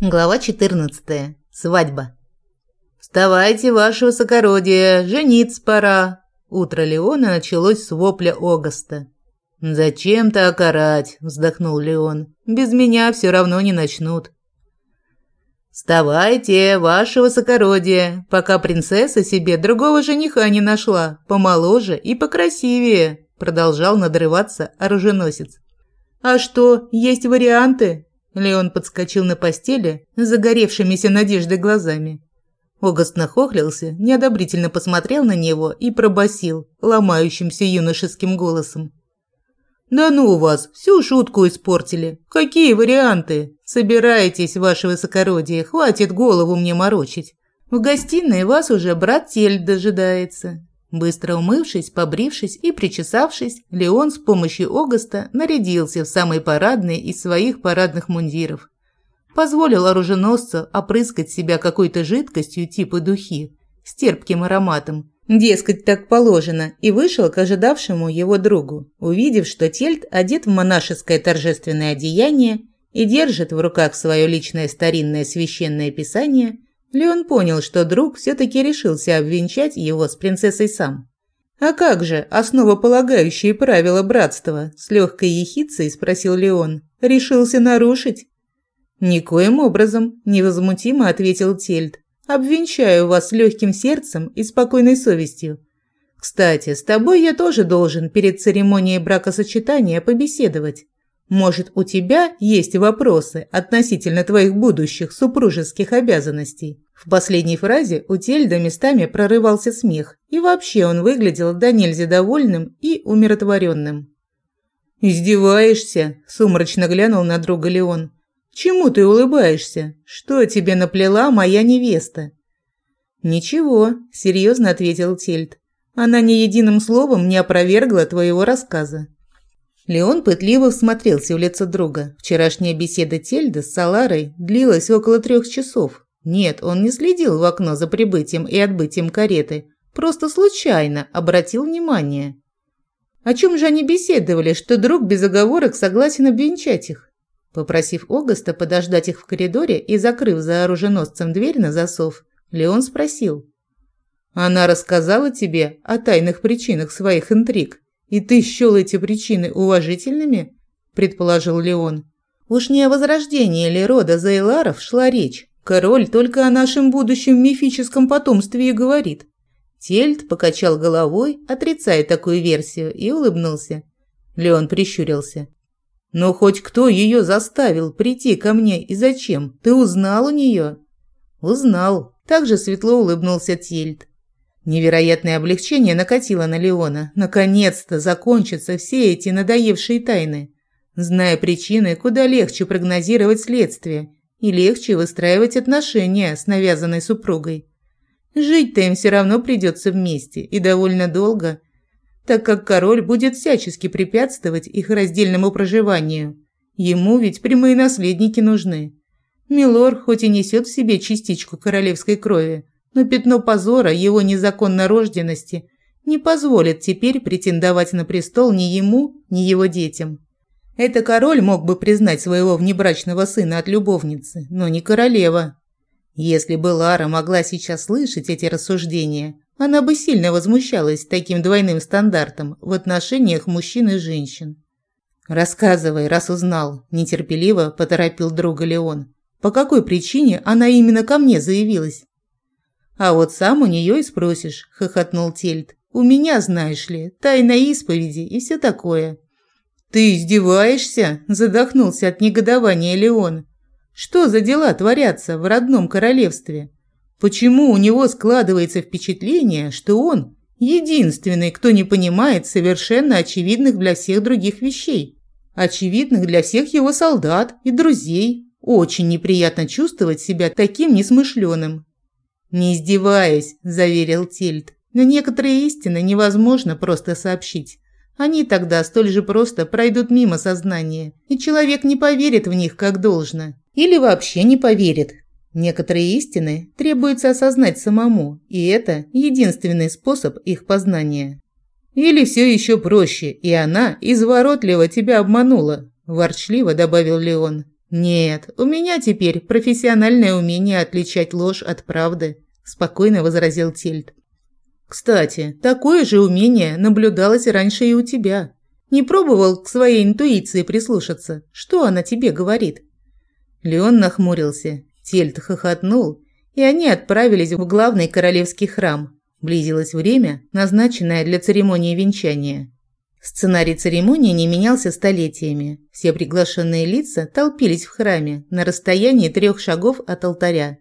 Глава 14. Свадьба. «Вставайте, ваше высокородие, жениться пора!» Утро Леона началось с вопля Огоста. «Зачем так орать?» – вздохнул Леон. «Без меня все равно не начнут». «Вставайте, ваше высокородие, пока принцесса себе другого жениха не нашла, помоложе и покрасивее», – продолжал надрываться оруженосец. «А что, есть варианты?» Леон подскочил на постели с загоревшимися надеждой глазами. Огост нахохлился, неодобрительно посмотрел на него и пробасил ломающимся юношеским голосом. «Да ну вас, всю шутку испортили. Какие варианты? Собирайтесь, ваше высокородие, хватит голову мне морочить. В гостиной вас уже брат Тель дожидается. Быстро умывшись, побрившись и причесавшись, Леон с помощью Огоста нарядился в самый парадный из своих парадных мундиров. Позволил оруженосцу опрыскать себя какой-то жидкостью типа духи с терпким ароматом. Дескать, так положено, и вышел к ожидавшему его другу, увидев, что Тельт одет в монашеское торжественное одеяние и держит в руках свое личное старинное священное писание – Леон понял, что друг все-таки решился обвенчать его с принцессой сам. «А как же основополагающие правила братства?» – с легкой ехицей спросил Леон. «Решился нарушить?» «Никоим образом», – невозмутимо ответил Тельд. «Обвенчаю вас легким сердцем и спокойной совестью. Кстати, с тобой я тоже должен перед церемонией бракосочетания побеседовать. Может, у тебя есть вопросы относительно твоих будущих супружеских обязанностей?» В последней фразе у Тельда местами прорывался смех, и вообще он выглядел до нельзя довольным и умиротворенным. «Издеваешься?» – сумрачно глянул на друга Леон. «Чему ты улыбаешься? Что тебе наплела моя невеста?» «Ничего», – серьезно ответил Тельд. «Она ни единым словом не опровергла твоего рассказа. Леон пытливо всмотрелся в лицо друга. Вчерашняя беседа Тельда с Саларой длилась около трех часов. Нет, он не следил в окно за прибытием и отбытием кареты, просто случайно обратил внимание. О чем же они беседовали, что друг без оговорок согласен обвенчать их? Попросив Огоста подождать их в коридоре и закрыв за оруженосцем дверь на засов, Леон спросил. «Она рассказала тебе о тайных причинах своих интриг?» «И ты счёл эти причины уважительными?» – предположил Леон. «Уж не о возрождении ли рода Зейларов шла речь. Король только о нашем будущем мифическом потомстве и говорит». Тельт покачал головой, отрицая такую версию, и улыбнулся. Леон прищурился. «Но хоть кто ее заставил прийти ко мне и зачем? Ты узнал у нее?» «Узнал», – также светло улыбнулся Тельт. Невероятное облегчение накатило на Леона. Наконец-то закончатся все эти надоевшие тайны. Зная причины, куда легче прогнозировать следствие и легче выстраивать отношения с навязанной супругой. Жить-то им все равно придется вместе и довольно долго, так как король будет всячески препятствовать их раздельному проживанию. Ему ведь прямые наследники нужны. Милор хоть и несет в себе частичку королевской крови, но пятно позора его незаконной рожденности не позволит теперь претендовать на престол ни ему, ни его детям. Это король мог бы признать своего внебрачного сына от любовницы, но не королева. Если бы Лара могла сейчас слышать эти рассуждения, она бы сильно возмущалась таким двойным стандартом в отношениях мужчин и женщин. «Рассказывай, раз узнал», – нетерпеливо поторопил друга Леон. «По какой причине она именно ко мне заявилась?» «А вот сам у нее и спросишь», – хохотнул Тельт. «У меня, знаешь ли, тайна исповеди и все такое». «Ты издеваешься?» – задохнулся от негодования Леон. «Что за дела творятся в родном королевстве? Почему у него складывается впечатление, что он единственный, кто не понимает совершенно очевидных для всех других вещей? Очевидных для всех его солдат и друзей. Очень неприятно чувствовать себя таким несмышленым, «Не издеваюсь», – заверил Тильд. «Но некоторые истины невозможно просто сообщить. Они тогда столь же просто пройдут мимо сознания, и человек не поверит в них как должно. Или вообще не поверит. Некоторые истины требуется осознать самому, и это единственный способ их познания. Или все еще проще, и она изворотливо тебя обманула, ворчливо добавил Леон. Нет, у меня теперь профессиональное умение отличать ложь от правды, спокойно возразил Тельт. Кстати, такое же умение наблюдалось раньше и у тебя. Не пробовал к своей интуиции прислушаться? Что она тебе говорит?» Леон нахмурился. Тельт хохотнул, и они отправились в главный королевский храм. Близилось время, назначенное для церемонии венчания. Сценарий церемонии не менялся столетиями. Все приглашенные лица толпились в храме на расстоянии трех шагов от алтаря.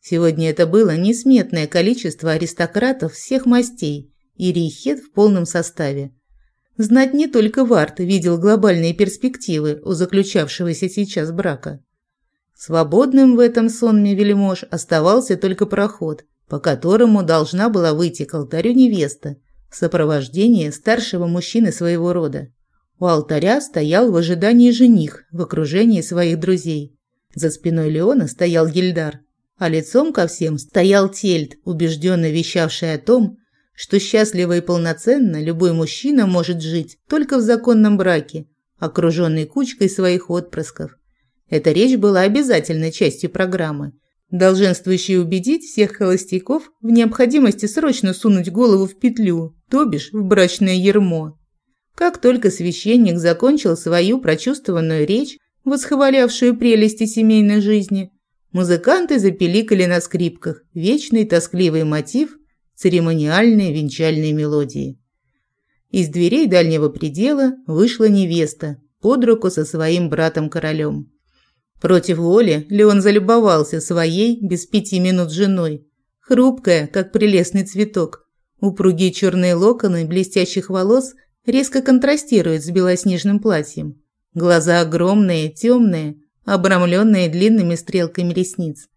Сегодня это было несметное количество аристократов всех мастей и рейхет в полном составе. Знать не только Варт видел глобальные перспективы у заключавшегося сейчас брака. Свободным в этом сонме вельмож оставался только проход, по которому должна была выйти к алтарю невеста в сопровождении старшего мужчины своего рода. У алтаря стоял в ожидании жених в окружении своих друзей. За спиной Леона стоял Гильдар, а лицом ко всем стоял Тельт, убежденно вещавший о том, что счастливо и полноценно любой мужчина может жить только в законном браке, окруженный кучкой своих отпрысков. Эта речь была обязательной частью программы, долженствующей убедить всех холостяков в необходимости срочно сунуть голову в петлю, то бишь в брачное ермо. Как только священник закончил свою прочувствованную речь, восхвалявшую прелести семейной жизни, музыканты запеликали на скрипках вечный тоскливый мотив – церемониальные венчальные мелодии. Из дверей дальнего предела вышла невеста под руку со своим братом-королем. Против воли Леон залюбовался своей без пяти минут женой. Хрупкая, как прелестный цветок. Упругие черные локоны блестящих волос резко контрастируют с белоснежным платьем. Глаза огромные, темные, обрамленные длинными стрелками ресниц.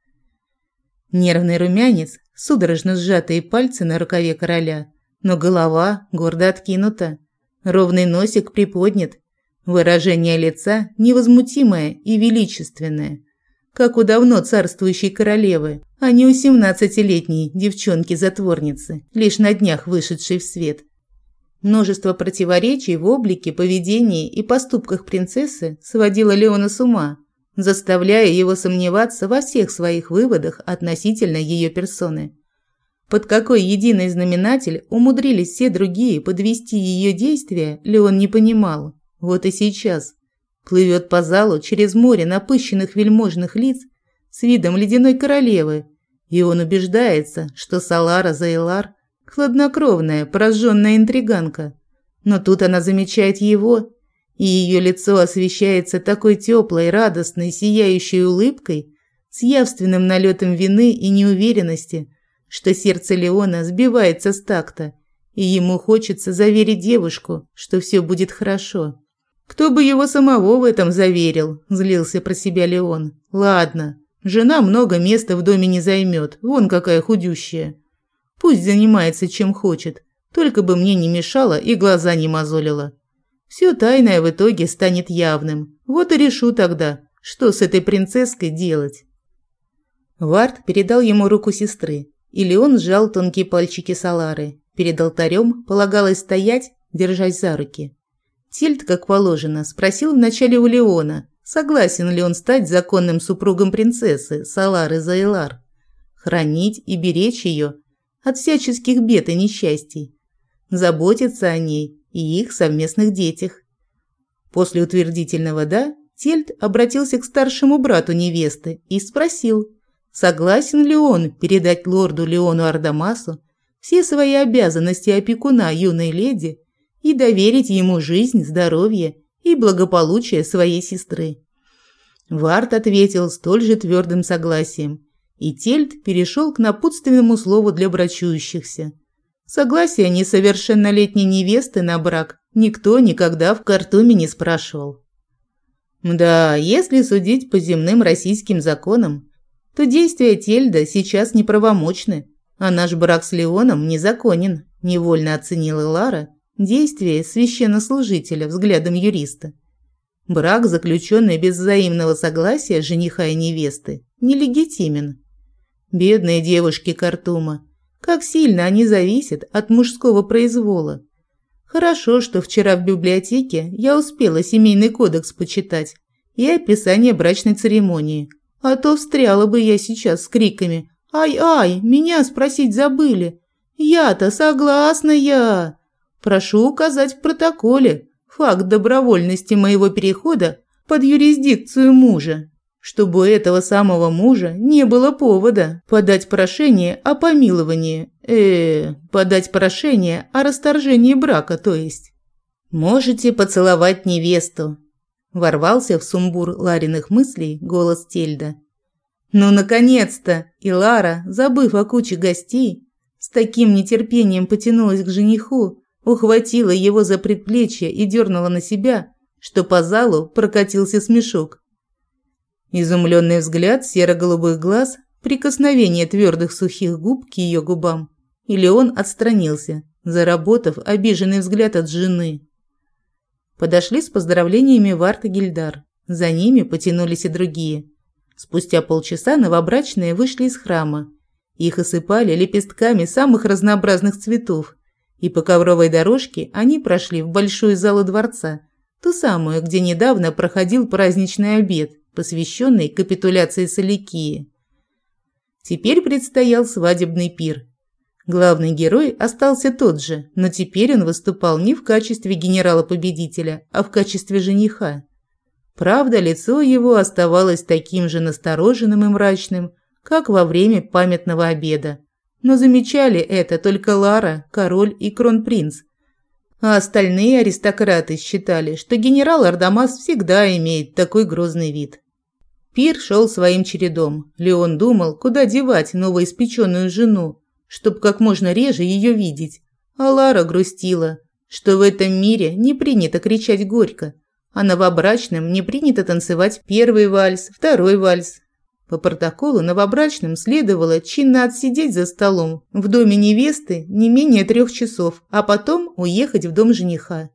Нервный румянец судорожно сжатые пальцы на рукаве короля, но голова гордо откинута, ровный носик приподнят, выражение лица невозмутимое и величественное, как у давно царствующей королевы, а не у семнадцатилетней девчонки-затворницы, лишь на днях вышедшей в свет. Множество противоречий в облике, поведении и поступках принцессы сводило Леона с ума – заставляя его сомневаться во всех своих выводах относительно ее персоны. Под какой единый знаменатель умудрились все другие подвести ее действия, Леон не понимал. Вот и сейчас. Плывет по залу через море напыщенных вельможных лиц с видом ледяной королевы, и он убеждается, что Салара Зайлар – хладнокровная, пораженная интриганка. Но тут она замечает его и ее лицо освещается такой теплой, радостной, сияющей улыбкой, с явственным налетом вины и неуверенности, что сердце Леона сбивается с такта, и ему хочется заверить девушку, что все будет хорошо. Кто бы его самого в этом заверил, злился про себя Леон. Ладно, жена много места в доме не займет, вон какая худющая. Пусть занимается чем хочет, только бы мне не мешала и глаза не мозолила. Все тайное в итоге станет явным. Вот и решу тогда, что с этой принцесской делать. Вард передал ему руку сестры, и Леон сжал тонкие пальчики Салары. Перед алтарем полагалось стоять, держась за руки. Тильд, как положено, спросил вначале у Леона, согласен ли он стать законным супругом принцессы Салары Зайлар, хранить и беречь ее от всяческих бед и несчастий, заботиться о ней и их совместных детях. После утвердительного «да» Тельт обратился к старшему брату невесты и спросил, согласен ли он передать лорду Леону Ардамасу все свои обязанности опекуна юной леди и доверить ему жизнь, здоровье и благополучие своей сестры. Варт ответил столь же твердым согласием, и Тельт перешел к напутственному слову для брачующихся – Согласия несовершеннолетней невесты на брак никто никогда в Картуме не спрашивал. Да, если судить по земным российским законам, то действия Тельда сейчас неправомочны, а наш брак с Леоном незаконен, невольно оценила Лара действия священнослужителя взглядом юриста. Брак, заключенный без взаимного согласия жениха и невесты, нелегитимен. Бедные девушки Картума, как сильно они зависят от мужского произвола. Хорошо, что вчера в библиотеке я успела семейный кодекс почитать и описание брачной церемонии. А то встряла бы я сейчас с криками «Ай-ай, меня спросить забыли! Я-то согласна я!» Прошу указать в протоколе факт добровольности моего перехода под юрисдикцию мужа, чтобы у этого самого мужа не было повода подать прошение о помиловании, э, подать прошение о расторжении брака, то есть. Можете поцеловать невесту. Ворвался в сумбур Лариных мыслей голос Тельда. Ну, наконец-то! И Лара, забыв о куче гостей, с таким нетерпением потянулась к жениху, ухватила его за предплечье и дернула на себя, что по залу прокатился смешок. Изумленный взгляд серо-голубых глаз, прикосновение твердых сухих губ к ее губам. Или он отстранился, заработав обиженный взгляд от жены. Подошли с поздравлениями Варт и Гильдар. За ними потянулись и другие. Спустя полчаса новобрачные вышли из храма. Их осыпали лепестками самых разнообразных цветов, и по ковровой дорожке они прошли в большую залу дворца, ту самую, где недавно проходил праздничный обед, посвященный капитуляции Соликии. Теперь предстоял свадебный пир. Главный герой остался тот же, но теперь он выступал не в качестве генерала-победителя, а в качестве жениха. Правда, лицо его оставалось таким же настороженным и мрачным, как во время памятного обеда. Но замечали это только Лара, король и кронпринц. А остальные аристократы считали, что генерал Ардамас всегда имеет такой грозный вид. Пир шел своим чередом. Леон думал, куда девать новоиспеченную жену, чтобы как можно реже ее видеть. А Лара грустила, что в этом мире не принято кричать горько, а новобрачным не принято танцевать первый вальс, второй вальс, по протоколу новобрачным следовало чинно отсидеть за столом в доме невесты не менее трех часов, а потом уехать в дом жениха.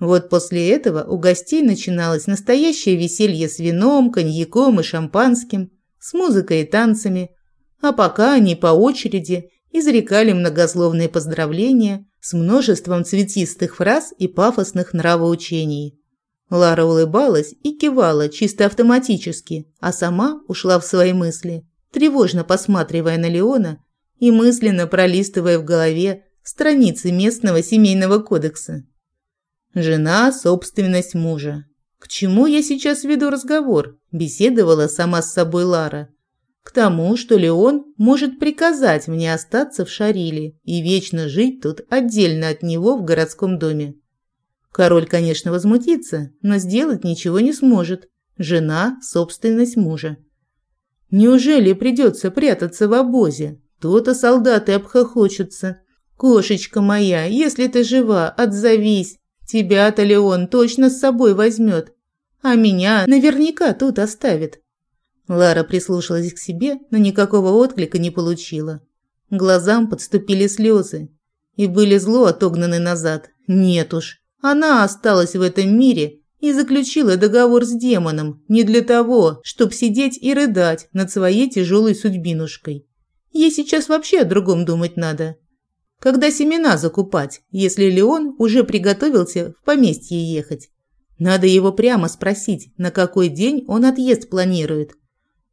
Вот после этого у гостей начиналось настоящее веселье с вином, коньяком и шампанским, с музыкой и танцами, а пока они по очереди изрекали многословные поздравления с множеством цветистых фраз и пафосных нравоучений. Лара улыбалась и кивала чисто автоматически, а сама ушла в свои мысли, тревожно посматривая на Леона и мысленно пролистывая в голове страницы местного семейного кодекса. Жена – собственность мужа. К чему я сейчас веду разговор? Беседовала сама с собой Лара. К тому, что Леон может приказать мне остаться в Шариле и вечно жить тут отдельно от него в городском доме. Король, конечно, возмутится, но сделать ничего не сможет. Жена – собственность мужа. Неужели придется прятаться в обозе? То-то солдаты обхохочутся. Кошечка моя, если ты жива, отзовись. Тебя-то Леон точно с собой возьмет. А меня наверняка тут оставит. Лара прислушалась к себе, но никакого отклика не получила. Глазам подступили слезы и были зло отогнаны назад. Нет уж, она осталась в этом мире и заключила договор с демоном не для того, чтобы сидеть и рыдать над своей тяжелой судьбинушкой. Ей сейчас вообще о другом думать надо. Когда семена закупать, если Леон уже приготовился в поместье ехать? Надо его прямо спросить, на какой день он отъезд планирует.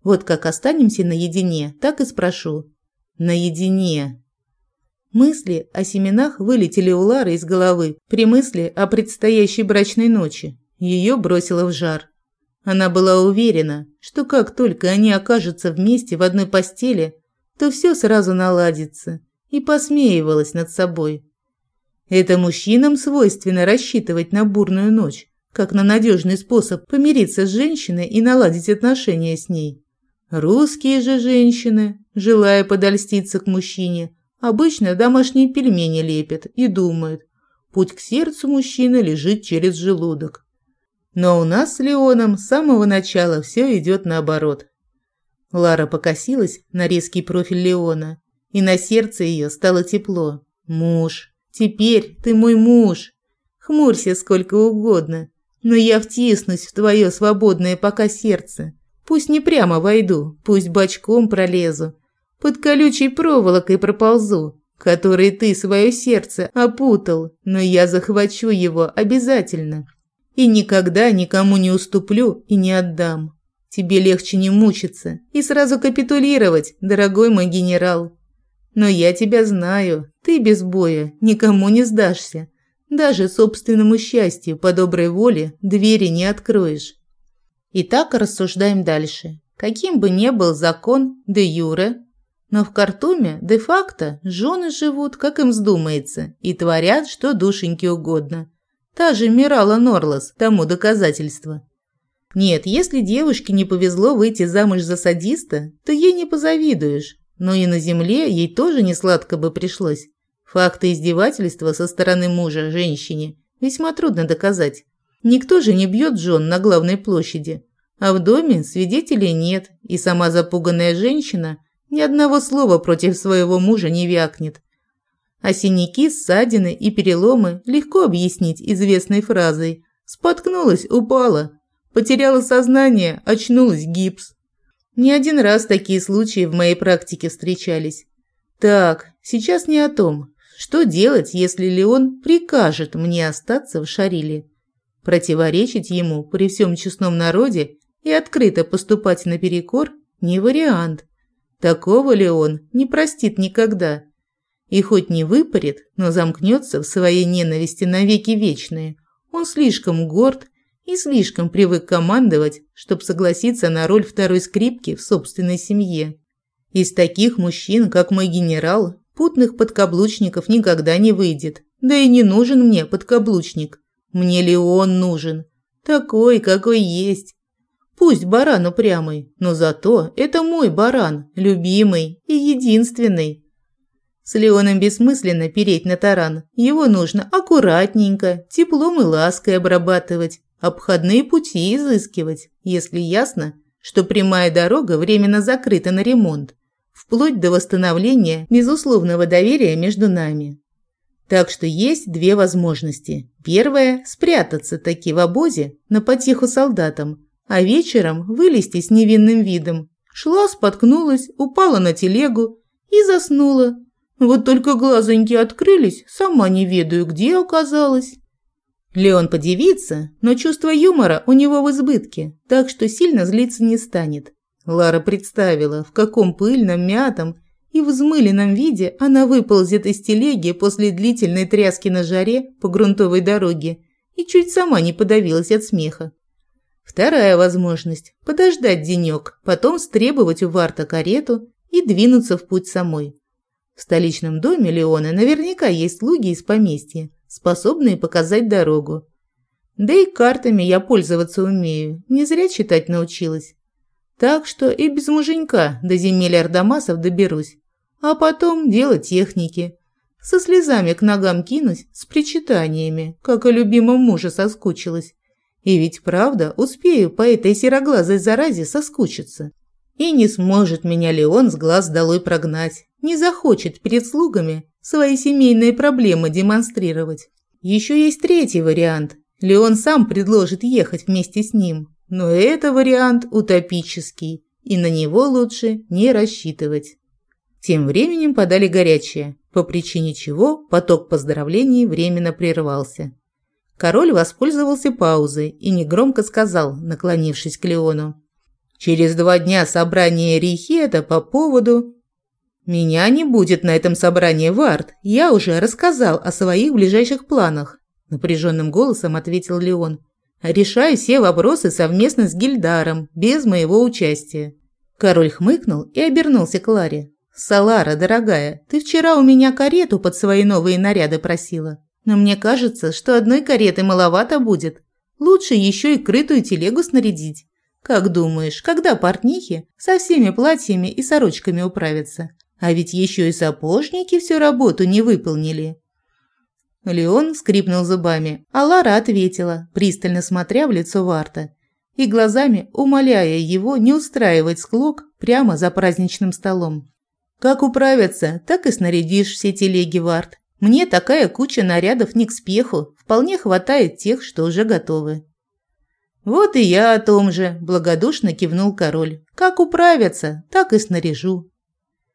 Вот как останемся наедине, так и спрошу. Наедине. Мысли о семенах вылетели у Лары из головы при мысли о предстоящей брачной ночи. Ее бросило в жар. Она была уверена, что как только они окажутся вместе в одной постели, то все сразу наладится, и посмеивалась над собой. Это мужчинам свойственно рассчитывать на бурную ночь, как на надежный способ помириться с женщиной и наладить отношения с ней. Русские же женщины, желая подольститься к мужчине, Обычно домашние пельмени лепят и думают, путь к сердцу мужчины лежит через желудок. Но у нас с Леоном с самого начала все идет наоборот. Лара покосилась на резкий профиль Леона, и на сердце ее стало тепло. Муж, теперь ты мой муж. Хмурься сколько угодно, но я втиснусь в твое свободное пока сердце. Пусть не прямо войду, пусть бочком пролезу, под колючей проволокой проползу, которой ты свое сердце опутал, но я захвачу его обязательно. И никогда никому не уступлю и не отдам. Тебе легче не мучиться и сразу капитулировать, дорогой мой генерал. Но я тебя знаю, ты без боя никому не сдашься. Даже собственному счастью по доброй воле двери не откроешь. Итак, рассуждаем дальше. Каким бы ни был закон де юре, но в Картуме де-факто жены живут, как им вздумается, и творят, что душеньке угодно. Та же Мирала Норлас тому доказательство. Нет, если девушке не повезло выйти замуж за садиста, то ей не позавидуешь. Но и на земле ей тоже не сладко бы пришлось. Факты издевательства со стороны мужа женщине весьма трудно доказать. Никто же не бьет жен на главной площади. А в доме свидетелей нет, и сама запуганная женщина ни одного слова против своего мужа не вякнет. А синяки, ссадины и переломы легко объяснить известной фразой «споткнулась, упала», «потеряла сознание, очнулась, гипс». Не один раз такие случаи в моей практике встречались. Так, сейчас не о том, что делать, если Леон прикажет мне остаться в Шариле. Противоречить ему при всем честном народе и открыто поступать наперекор не вариант. Такого Леон не простит никогда. И хоть не выпарит, но замкнется в своей ненависти навеки вечные. Он слишком горд и слишком привык командовать, чтобы согласиться на роль второй скрипки в собственной семье. Из таких мужчин, как мой генерал, путных подкаблучников никогда не выйдет. Да и не нужен мне подкаблучник. Мне ли он нужен? Такой, какой есть. Пусть баран упрямый, но зато это мой баран, любимый и единственный. С Леоном бессмысленно переть на таран. Его нужно аккуратненько, теплом и лаской обрабатывать, обходные пути изыскивать, если ясно, что прямая дорога временно закрыта на ремонт, вплоть до восстановления безусловного доверия между нами. Так что есть две возможности. Первая – спрятаться таки в обозе на потеху солдатам, а вечером вылезти с невинным видом. Шла, споткнулась, упала на телегу и заснула. Вот только глазоньки открылись, сама не ведаю, где оказалась. Леон подивится, но чувство юмора у него в избытке, так что сильно злиться не станет. Лара представила, в каком пыльном, мятом и взмыленном виде она выползет из телеги после длительной тряски на жаре по грунтовой дороге и чуть сама не подавилась от смеха. Вторая возможность – подождать денек, потом стребовать у Варта карету и двинуться в путь самой. В столичном доме Леона наверняка есть слуги из поместья, способные показать дорогу. Да и картами я пользоваться умею, не зря читать научилась. Так что и без муженька до земель Ардамасов доберусь. А потом дело техники. Со слезами к ногам кинусь, с причитаниями, как о любимом муже соскучилась. И ведь правда успею по этой сероглазой заразе соскучиться. И не сможет меня Леон с глаз долой прогнать, не захочет перед слугами свои семейные проблемы демонстрировать. Еще есть третий вариант. Леон сам предложит ехать вместе с ним. Но это вариант утопический, и на него лучше не рассчитывать. Тем временем подали горячее, по причине чего поток поздравлений временно прервался. Король воспользовался паузой и негромко сказал, наклонившись к Леону. «Через два дня собрание Рихета по поводу...» «Меня не будет на этом собрании, Вард. Я уже рассказал о своих ближайших планах», – напряженным голосом ответил Леон. Решаю все вопросы совместно с Гильдаром, без моего участия». Король хмыкнул и обернулся к Ларе. «Салара, дорогая, ты вчера у меня карету под свои новые наряды просила. Но мне кажется, что одной кареты маловато будет. Лучше еще и крытую телегу снарядить. Как думаешь, когда портнихи со всеми платьями и сорочками управятся? А ведь еще и сапожники всю работу не выполнили. Леон скрипнул зубами, а Лара ответила, пристально смотря в лицо Варта и глазами умоляя его не устраивать склок прямо за праздничным столом. «Как управятся, так и снарядишь все телеги, Варт. Мне такая куча нарядов не к спеху, вполне хватает тех, что уже готовы». «Вот и я о том же», – благодушно кивнул король. «Как управятся, так и снаряжу.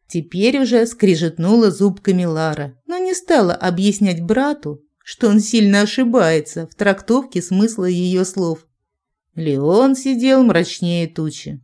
Теперь уже скрижетнула зубками Лара, но не стала объяснять брату, что он сильно ошибается в трактовке смысла ее слов. Леон сидел мрачнее тучи.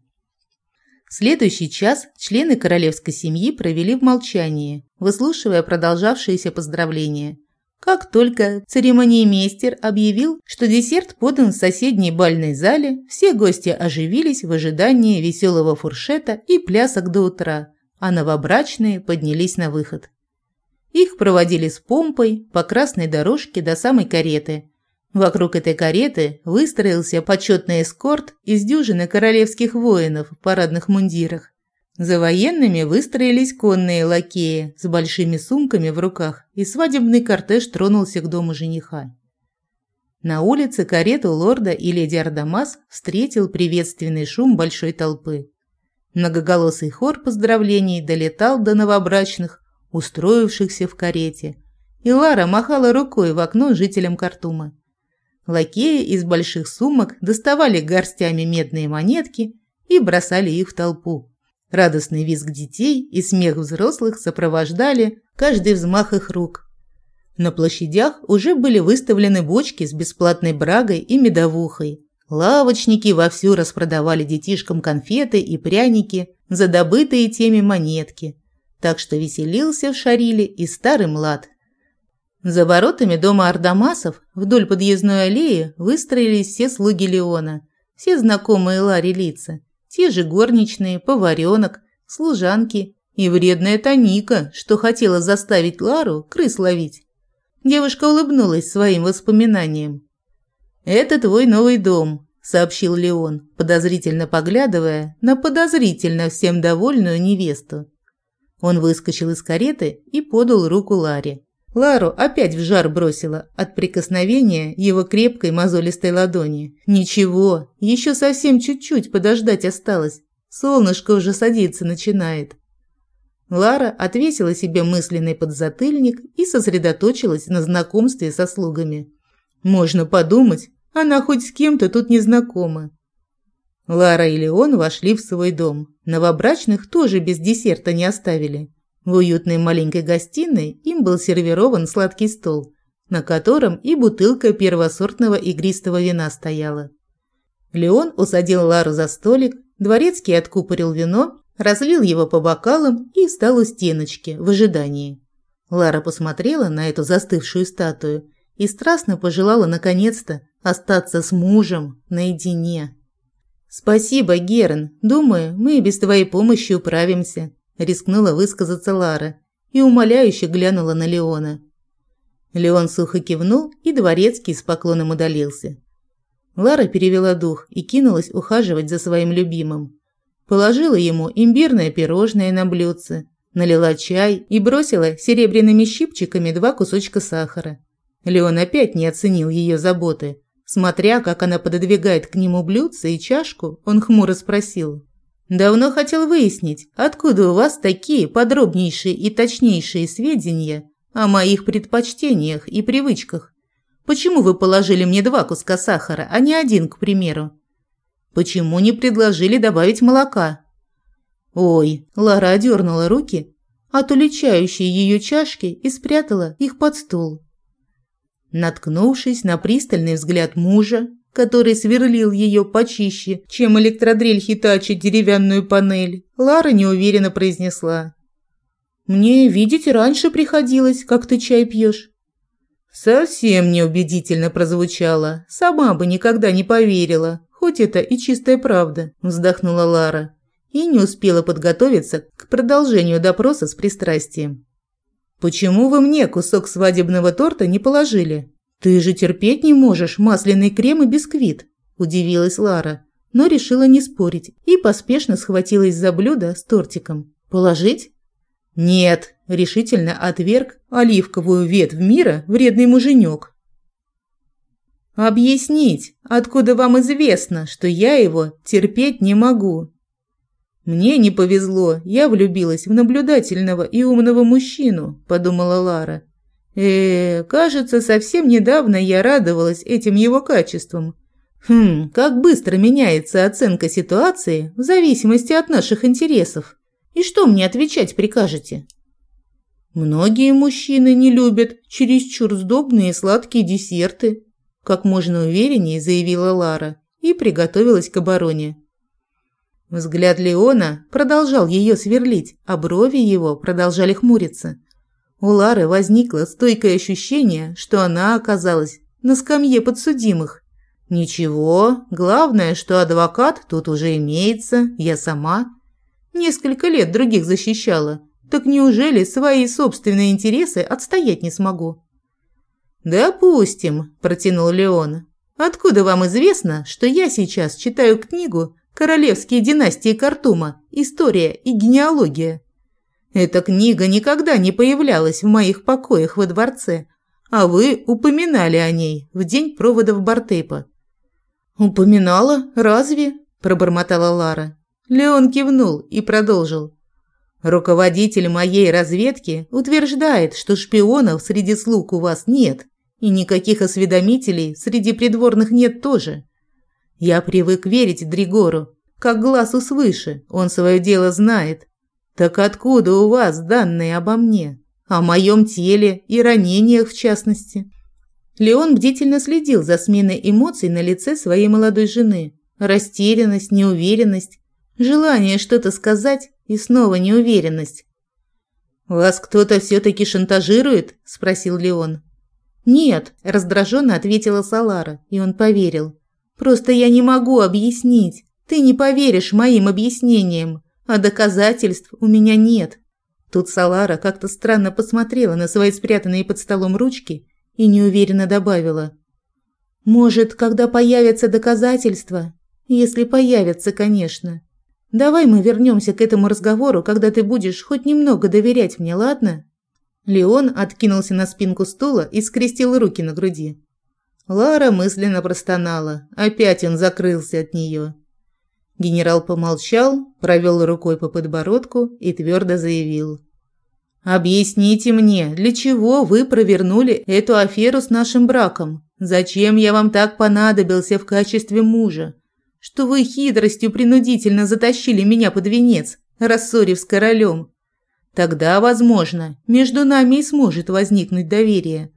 Следующий час члены королевской семьи провели в молчании, выслушивая продолжавшиеся поздравления. Как только церемониймейстер объявил, что десерт подан в соседней бальной зале, все гости оживились в ожидании веселого фуршета и плясок до утра, а новобрачные поднялись на выход. Их проводили с помпой по красной дорожке до самой кареты. Вокруг этой кареты выстроился почетный эскорт из дюжины королевских воинов в парадных мундирах. За военными выстроились конные лакеи с большими сумками в руках, и свадебный кортеж тронулся к дому жениха. На улице карету лорда и леди Ардамас встретил приветственный шум большой толпы. Многоголосый хор поздравлений долетал до новобрачных, устроившихся в карете, и Лара махала рукой в окно жителям Картума. Лакеи из больших сумок доставали горстями медные монетки и бросали их в толпу. Радостный визг детей и смех взрослых сопровождали каждый взмах их рук. На площадях уже были выставлены бочки с бесплатной брагой и медовухой. Лавочники вовсю распродавали детишкам конфеты и пряники за добытые теми монетки. Так что веселился в Шариле и старый млад. За воротами дома Ардамасов вдоль подъездной аллеи выстроились все слуги Леона, все знакомые Ларе лица – те же горничные, поваренок, служанки и вредная Таника, что хотела заставить Лару крыс ловить. Девушка улыбнулась своим воспоминаниям. «Это твой новый дом», – сообщил Леон, подозрительно поглядывая на подозрительно всем довольную невесту. Он выскочил из кареты и подал руку Ларе. Лару опять в жар бросила от прикосновения его крепкой мозолистой ладони. Ничего, еще совсем чуть-чуть подождать осталось. Солнышко уже садиться начинает. Лара отвесила себе мысленный подзатыльник и сосредоточилась на знакомстве со слугами. Можно подумать, она хоть с кем-то тут не знакома. Лара и Леон вошли в свой дом. Новобрачных тоже без десерта не оставили. В уютной маленькой гостиной им был сервирован сладкий стол, на котором и бутылка первосортного игристого вина стояла. Леон усадил Лару за столик, дворецкий откупорил вино, разлил его по бокалам и встал у стеночки в ожидании. Лара посмотрела на эту застывшую статую и страстно пожелала наконец-то остаться с мужем наедине. «Спасибо, Герн. Думаю, мы и без твоей помощи управимся», рискнула высказаться Лара и умоляюще глянула на Леона. Леон сухо кивнул, и дворецкий с поклоном удалился. Лара перевела дух и кинулась ухаживать за своим любимым. Положила ему имбирное пирожное на блюдце, налила чай и бросила серебряными щипчиками два кусочка сахара. Леон опять не оценил ее заботы. Смотря, как она пододвигает к нему блюдце и чашку, он хмуро спросил. Давно хотел выяснить, откуда у вас такие подробнейшие и точнейшие сведения о моих предпочтениях и привычках. Почему вы положили мне два куска сахара, а не один, к примеру? Почему не предложили добавить молока? Ой, Лара одернула руки от уличающей ее чашки и спрятала их под стол. Наткнувшись на пристальный взгляд мужа, который сверлил ее почище, чем электродрель Хитачи деревянную панель, Лара неуверенно произнесла. «Мне видеть раньше приходилось, как ты чай пьешь». Совсем неубедительно прозвучало. Сама бы никогда не поверила, хоть это и чистая правда, вздохнула Лара и не успела подготовиться к продолжению допроса с пристрастием. «Почему вы мне кусок свадебного торта не положили?» «Ты же терпеть не можешь масляный крем и бисквит», – удивилась Лара, но решила не спорить и поспешно схватилась за блюдо с тортиком. «Положить?» «Нет», – решительно отверг оливковую ветвь мира вредный муженек. «Объяснить, откуда вам известно, что я его терпеть не могу?» «Мне не повезло, я влюбилась в наблюдательного и умного мужчину», – подумала Лара Э, кажется, совсем недавно я радовалась этим его качествам. Хм, как быстро меняется оценка ситуации в зависимости от наших интересов. И что мне отвечать прикажете? Многие мужчины не любят чересчур сдобные сладкие десерты, как можно увереннее заявила Лара и приготовилась к обороне. Взгляд Леона продолжал ее сверлить, а брови его продолжали хмуриться. У Лары возникло стойкое ощущение, что она оказалась на скамье подсудимых. Ничего, главное, что адвокат тут уже имеется, я сама. Несколько лет других защищала, так неужели свои собственные интересы отстоять не смогу? «Допустим», – протянул Леон. «Откуда вам известно, что я сейчас читаю книгу «Королевские династии Картума. История и генеалогия»?» Эта книга никогда не появлялась в моих покоях во дворце, а вы упоминали о ней в день проводов Бартейпа. «Упоминала? Разве?» – пробормотала Лара. Леон кивнул и продолжил. «Руководитель моей разведки утверждает, что шпионов среди слуг у вас нет, и никаких осведомителей среди придворных нет тоже. Я привык верить Дригору, как глазу свыше, он свое дело знает. Так откуда у вас данные обо мне, о моем теле и ранениях в частности?» Леон бдительно следил за сменой эмоций на лице своей молодой жены. Растерянность, неуверенность, желание что-то сказать и снова неуверенность. «Вас кто-то все-таки шантажирует?» – спросил Леон. «Нет», – раздраженно ответила Салара, и он поверил. «Просто я не могу объяснить. Ты не поверишь моим объяснениям, а доказательств у меня нет». Тут Салара как-то странно посмотрела на свои спрятанные под столом ручки и неуверенно добавила. «Может, когда появятся доказательства? Если появятся, конечно. Давай мы вернемся к этому разговору, когда ты будешь хоть немного доверять мне, ладно?» Леон откинулся на спинку стула и скрестил руки на груди. Лара мысленно простонала. Опять он закрылся от нее. Генерал помолчал, провел рукой по подбородку и твердо заявил. Объясните мне, для чего вы провернули эту аферу с нашим браком? Зачем я вам так понадобился в качестве мужа? Что вы хитростью принудительно затащили меня под венец, рассорив с королем? Тогда, возможно, между нами и сможет возникнуть доверие.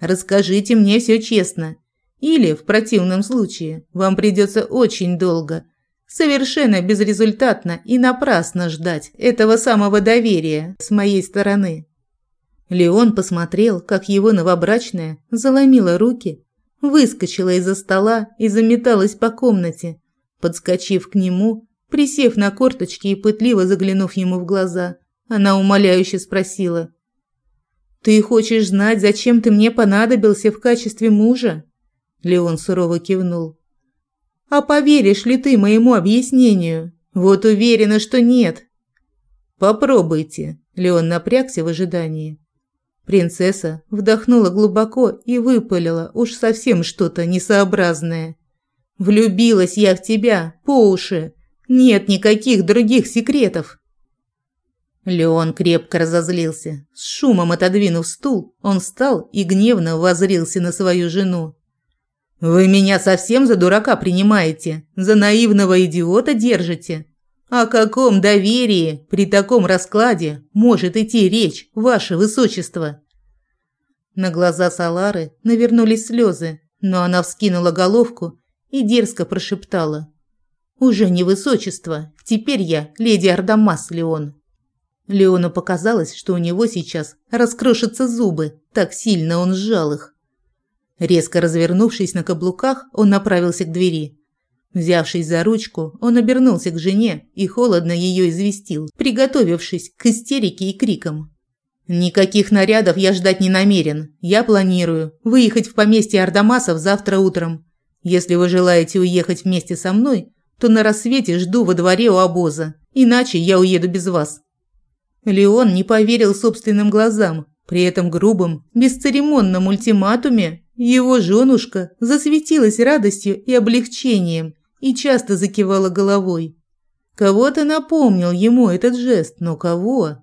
Расскажите мне все честно. Или, в противном случае, вам придется очень долго – Совершенно безрезультатно и напрасно ждать этого самого доверия с моей стороны. Леон посмотрел, как его новобрачная заломила руки, выскочила из-за стола и заметалась по комнате, подскочив к нему, присев на корточки и пытливо заглянув ему в глаза. Она умоляюще спросила: "Ты хочешь знать, зачем ты мне понадобился в качестве мужа?" Леон сурово кивнул. А поверишь ли ты моему объяснению? Вот уверена, что нет. Попробуйте. Леон напрягся в ожидании. Принцесса вдохнула глубоко и выпалила уж совсем что-то несообразное. Влюбилась я в тебя по уши. Нет никаких других секретов. Леон крепко разозлился. С шумом отодвинув стул, он встал и гневно воззрился на свою жену. Вы меня совсем за дурака принимаете? За наивного идиота держите? О каком доверии при таком раскладе может идти речь, ваше высочество? На глаза Салары навернулись слезы, но она вскинула головку и дерзко прошептала: "Уже не высочество, теперь я леди Ардамас Леон". Леону показалось, что у него сейчас раскрошатся зубы, так сильно он сжал их. Резко развернувшись на каблуках, он направился к двери. Взявшись за ручку, он обернулся к жене и холодно ее известил, приготовившись к истерике и крикам. «Никаких нарядов я ждать не намерен. Я планирую выехать в поместье Ардамасов завтра утром. Если вы желаете уехать вместе со мной, то на рассвете жду во дворе у обоза, иначе я уеду без вас». Леон не поверил собственным глазам. При этом грубом, бесцеремонном ультиматуме его женушка засветилась радостью и облегчением и часто закивала головой. Кого-то напомнил ему этот жест, но кого?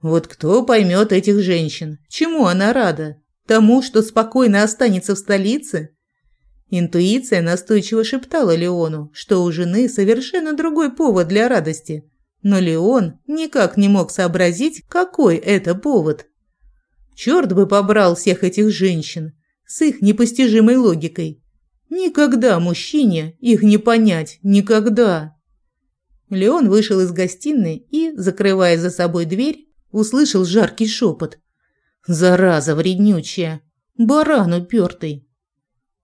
Вот кто поймет этих женщин? Чему она рада? Тому, что спокойно останется в столице? Интуиция настойчиво шептала Леону, что у жены совершенно другой повод для радости. но Леон никак не мог сообразить, какой это повод. Черт бы побрал всех этих женщин с их непостижимой логикой. Никогда мужчине их не понять, никогда. Леон вышел из гостиной и, закрывая за собой дверь, услышал жаркий шепот. «Зараза вреднючая! Баран упертый!»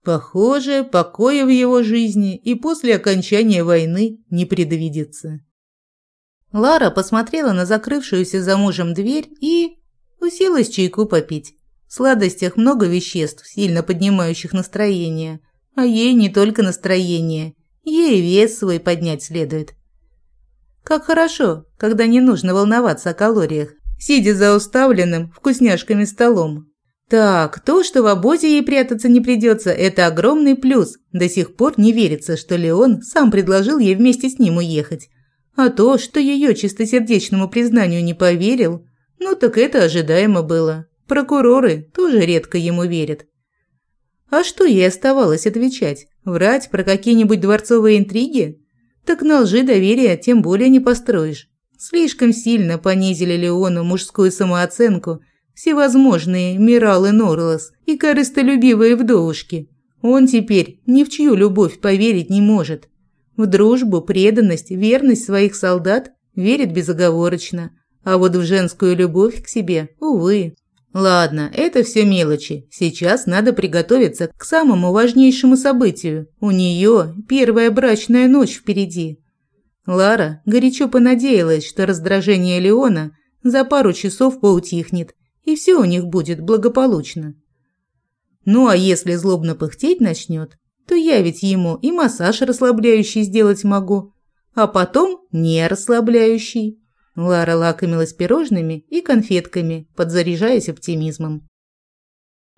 Похоже, покоя в его жизни и после окончания войны не предвидится. Лара посмотрела на закрывшуюся за мужем дверь и уселась чайку попить. Сладостях много веществ, сильно поднимающих настроение, а ей не только настроение, ей вес свой поднять следует. Как хорошо, когда не нужно волноваться о калориях, сидя за уставленным вкусняшками столом. Так, то, что в обозе ей прятаться не придется, это огромный плюс. До сих пор не верится, что Леон сам предложил ей вместе с ним уехать. А то, что ее чистосердечному признанию не поверил, ну так это ожидаемо было. Прокуроры тоже редко ему верят. А что ей оставалось отвечать? Врать про какие-нибудь дворцовые интриги? Так на лжи доверия тем более не построишь. Слишком сильно понизили Леону мужскую самооценку всевозможные Миралы Норлос и корыстолюбивые вдовушки. Он теперь ни в чью любовь поверить не может. В дружбу, преданность, верность своих солдат верит безоговорочно, а вот в женскую любовь к себе, увы. Ладно, это все мелочи. Сейчас надо приготовиться к самому важнейшему событию. У нее первая брачная ночь впереди. Лара горячо понадеялась, что раздражение Леона за пару часов поутихнет, и все у них будет благополучно. Ну а если злобно пыхтеть начнет, то я ведь ему и массаж расслабляющий сделать могу, а потом не расслабляющий. Лара лакомилась пирожными и конфетками, подзаряжаясь оптимизмом.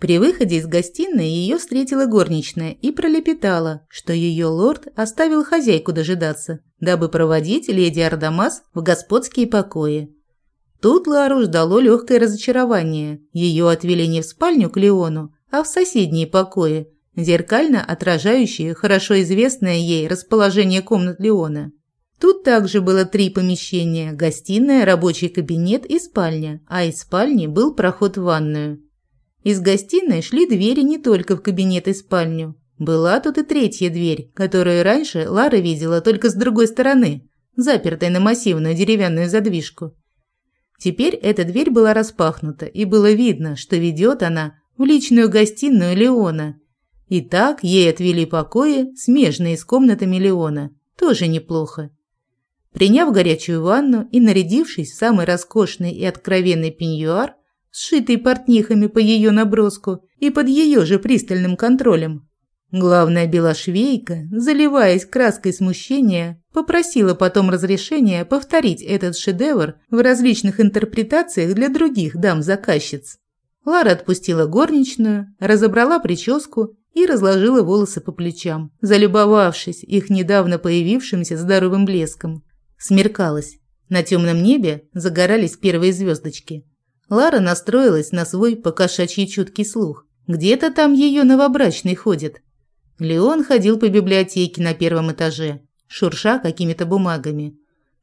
При выходе из гостиной ее встретила горничная и пролепетала, что ее лорд оставил хозяйку дожидаться, дабы проводить леди Ардамас в господские покои. Тут Лару ждало легкое разочарование. Ее отвели не в спальню к Леону, а в соседние покои, зеркально отражающие хорошо известное ей расположение комнат Леона. Тут также было три помещения – гостиная, рабочий кабинет и спальня, а из спальни был проход в ванную. Из гостиной шли двери не только в кабинет и спальню. Была тут и третья дверь, которую раньше Лара видела только с другой стороны, запертой на массивную деревянную задвижку. Теперь эта дверь была распахнута, и было видно, что ведет она в личную гостиную Леона. И так ей отвели покои, смежные с комнатами Леона. Тоже неплохо. Приняв горячую ванну и нарядившись в самый роскошный и откровенный пеньюар, сшитый портнихами по ее наброску и под ее же пристальным контролем, главная белошвейка, заливаясь краской смущения, попросила потом разрешения повторить этот шедевр в различных интерпретациях для других дам-заказчиц. Лара отпустила горничную, разобрала прическу и разложила волосы по плечам, залюбовавшись их недавно появившимся здоровым блеском. Смеркалось. На темном небе загорались первые звездочки. Лара настроилась на свой покошачий чуткий слух. Где-то там ее новобрачный ходит. Леон ходил по библиотеке на первом этаже, шурша какими-то бумагами.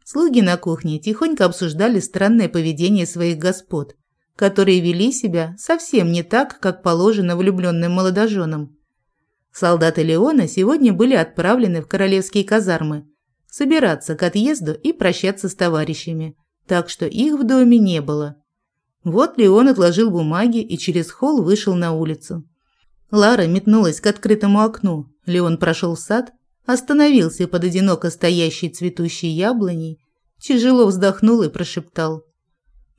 Слуги на кухне тихонько обсуждали странное поведение своих господ, которые вели себя совсем не так, как положено влюбленным молодоженам. Солдаты Леона сегодня были отправлены в королевские казармы, собираться к отъезду и прощаться с товарищами, так что их в доме не было. Вот Леон отложил бумаги и через холл вышел на улицу. Лара метнулась к открытому окну. Леон прошел в сад, остановился под одиноко стоящей цветущей яблоней, тяжело вздохнул и прошептал.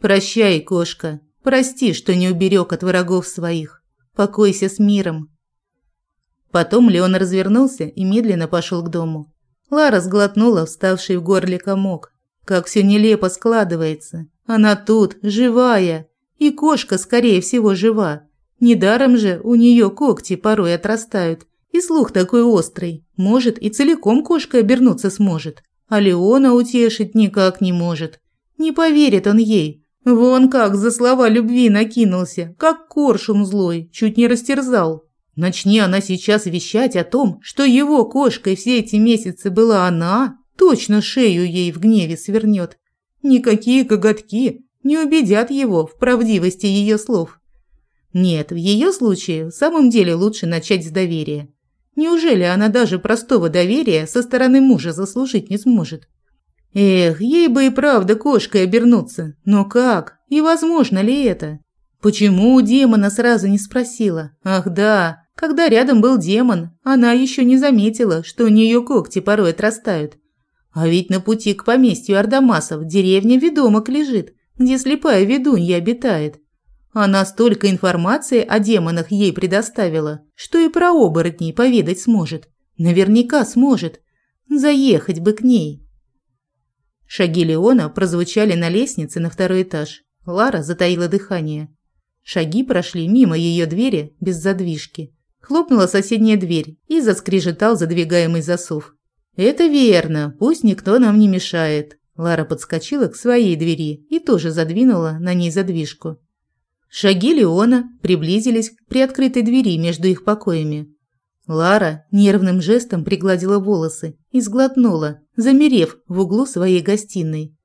«Прощай, кошка, прости, что не уберег от врагов своих. Покойся с миром». Потом Леон развернулся и медленно пошел к дому. Лара сглотнула вставший в горле комок. Как все нелепо складывается. Она тут, живая. И кошка, скорее всего, жива. Недаром же у нее когти порой отрастают. И слух такой острый. Может, и целиком кошка обернуться сможет. А Леона утешить никак не может. Не поверит он ей. Вон как за слова любви накинулся, как коршун злой, чуть не растерзал. Начни она сейчас вещать о том, что его кошкой все эти месяцы была она, точно шею ей в гневе свернет. Никакие коготки не убедят его в правдивости ее слов. Нет, в ее случае в самом деле лучше начать с доверия. Неужели она даже простого доверия со стороны мужа заслужить не сможет? Эх, ей бы и правда кошкой обернуться. Но как? И возможно ли это? Почему у демона сразу не спросила? Ах да, когда рядом был демон, она еще не заметила, что у нее когти порой отрастают. А ведь на пути к поместью Ардамасов деревня Ведомок лежит, где слепая ведунья обитает. Она столько информации о демонах ей предоставила, что и про оборотней поведать сможет. Наверняка сможет. Заехать бы к ней. Шаги Леона прозвучали на лестнице на второй этаж. Лара затаила дыхание. Шаги прошли мимо ее двери без задвижки. Хлопнула соседняя дверь и заскрежетал задвигаемый засов. «Это верно, пусть никто нам не мешает». Лара подскочила к своей двери и тоже задвинула на ней задвижку. Шаги Леона приблизились к приоткрытой двери между их покоями. Лара нервным жестом пригладила волосы и сглотнула, замерев в углу своей гостиной.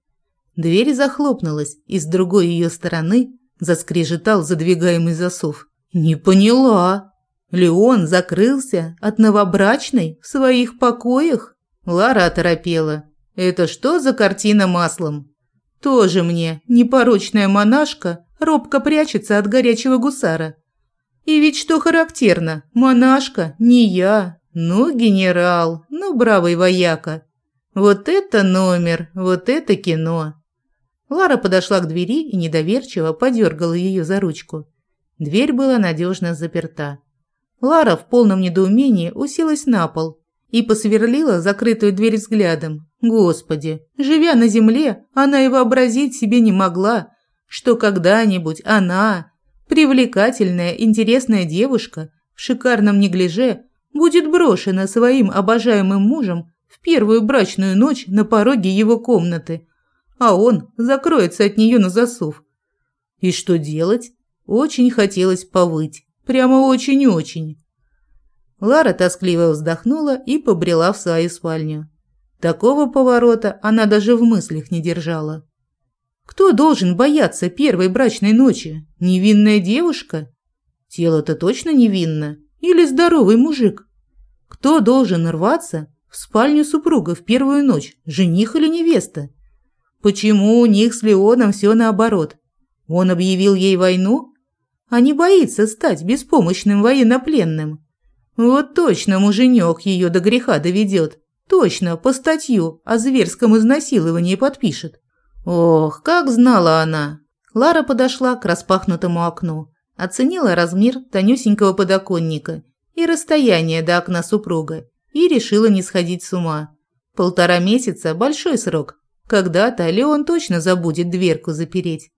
Дверь захлопнулась, и с другой ее стороны заскрежетал задвигаемый засов. «Не поняла!» Леон закрылся от новобрачной в своих покоях? Лара оторопела. Это что за картина маслом? Тоже мне непорочная монашка робко прячется от горячего гусара. И ведь что характерно, монашка не я, ну генерал, ну бравый вояка. Вот это номер, вот это кино. Лара подошла к двери и недоверчиво подергала ее за ручку. Дверь была надежно заперта. Лара в полном недоумении уселась на пол и посверлила закрытую дверь взглядом. Господи, живя на земле, она и вообразить себе не могла, что когда-нибудь она, привлекательная, интересная девушка в шикарном неглиже, будет брошена своим обожаемым мужем в первую брачную ночь на пороге его комнаты, а он закроется от нее на засов. И что делать? Очень хотелось повыть. Прямо очень-очень. Лара тоскливо вздохнула и побрела в свою спальню. Такого поворота она даже в мыслях не держала. Кто должен бояться первой брачной ночи? Невинная девушка? Тело-то точно невинно. Или здоровый мужик? Кто должен рваться в спальню супруга в первую ночь, жених или невеста? Почему у них с Леоном все наоборот? Он объявил ей войну? А не боится стать беспомощным военнопленным. Вот точно муженек ее до греха доведет. Точно по статью о зверском изнасиловании подпишет. Ох, как знала она. Лара подошла к распахнутому окну, оценила размер тонюсенького подоконника и расстояние до окна супруга и решила не сходить с ума. Полтора месяца – большой срок. Когда-то Леон точно забудет дверку запереть.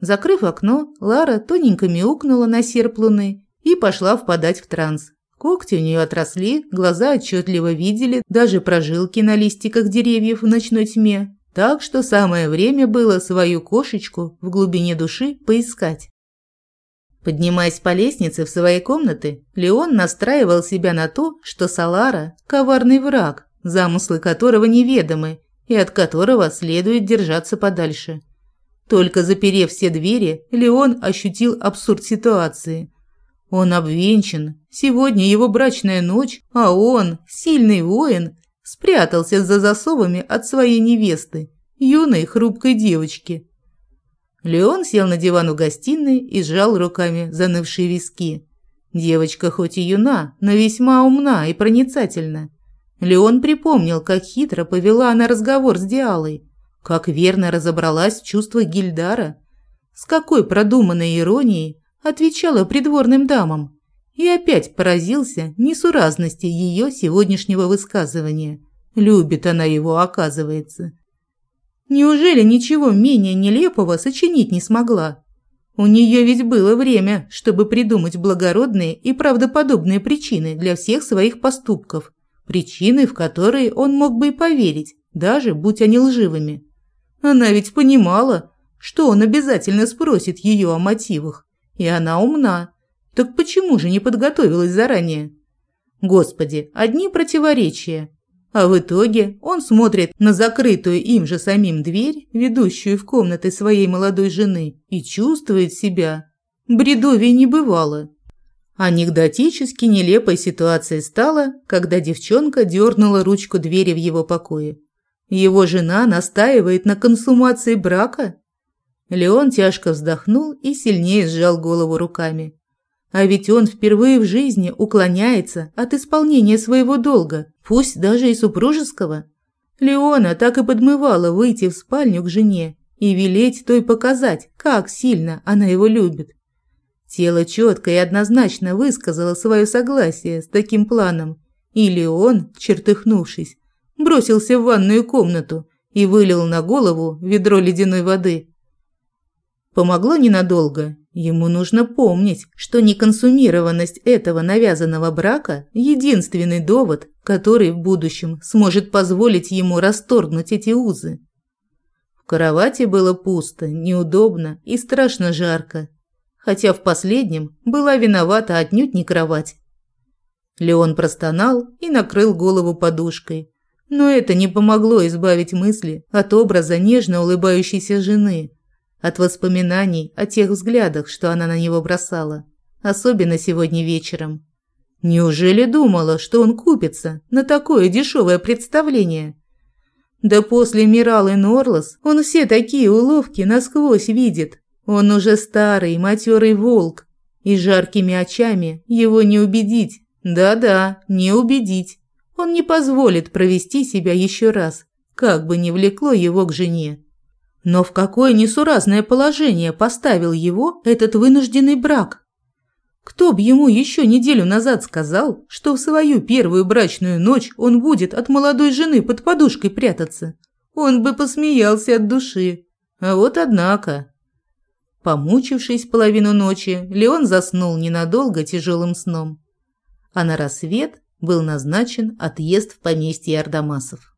Закрыв окно, Лара тоненько мяукнула на серп луны и пошла впадать в транс. Когти у нее отросли, глаза отчетливо видели даже прожилки на листиках деревьев в ночной тьме, так что самое время было свою кошечку в глубине души поискать. Поднимаясь по лестнице в своей комнаты, Леон настраивал себя на то, что Салара – коварный враг, замыслы которого неведомы и от которого следует держаться подальше. Только заперев все двери, Леон ощутил абсурд ситуации. Он обвенчан, сегодня его брачная ночь, а он, сильный воин, спрятался за засовами от своей невесты, юной хрупкой девочки. Леон сел на диван у гостиной и сжал руками занывшие виски. Девочка хоть и юна, но весьма умна и проницательна. Леон припомнил, как хитро повела она разговор с Диалой, как верно разобралась в чувствах Гильдара, с какой продуманной иронией отвечала придворным дамам, и опять поразился несуразности ее сегодняшнего высказывания. Любит она его, оказывается. Неужели ничего менее нелепого сочинить не смогла? У нее ведь было время, чтобы придумать благородные и правдоподобные причины для всех своих поступков, причины, в которые он мог бы и поверить, даже будь они лживыми. Она ведь понимала, что он обязательно спросит ее о мотивах, и она умна. Так почему же не подготовилась заранее? Господи, одни противоречия. А в итоге он смотрит на закрытую им же самим дверь, ведущую в комнаты своей молодой жены, и чувствует себя. Бредовей не бывало. Анекдотически нелепой ситуацией стала, когда девчонка дернула ручку двери в его покое. Его жена настаивает на консумации брака? Леон тяжко вздохнул и сильнее сжал голову руками. А ведь он впервые в жизни уклоняется от исполнения своего долга, пусть даже и супружеского. Леона так и подмывала выйти в спальню к жене и велеть той показать, как сильно она его любит. Тело четко и однозначно высказало свое согласие с таким планом, и Леон, чертыхнувшись, бросился в ванную комнату и вылил на голову ведро ледяной воды. Помогло ненадолго. Ему нужно помнить, что неконсумированность этого навязанного брака – единственный довод, который в будущем сможет позволить ему расторгнуть эти узы. В кровати было пусто, неудобно и страшно жарко, хотя в последнем была виновата отнюдь не кровать. Леон простонал и накрыл голову подушкой, но это не помогло избавить мысли от образа нежно улыбающейся жены, от воспоминаний о тех взглядах, что она на него бросала, особенно сегодня вечером. Неужели думала, что он купится на такое дешевое представление? Да после Миралы Норлос он все такие уловки насквозь видит. Он уже старый, матерый волк, и жаркими очами его не убедить. Да-да, не убедить. Он не позволит провести себя еще раз, как бы ни влекло его к жене. Но в какое несуразное положение поставил его этот вынужденный брак? Кто б ему еще неделю назад сказал, что в свою первую брачную ночь он будет от молодой жены под подушкой прятаться? Он бы посмеялся от души. А вот однако... Помучившись половину ночи, Леон заснул ненадолго тяжелым сном. А на рассвет был назначен отъезд в поместье Ардамасов.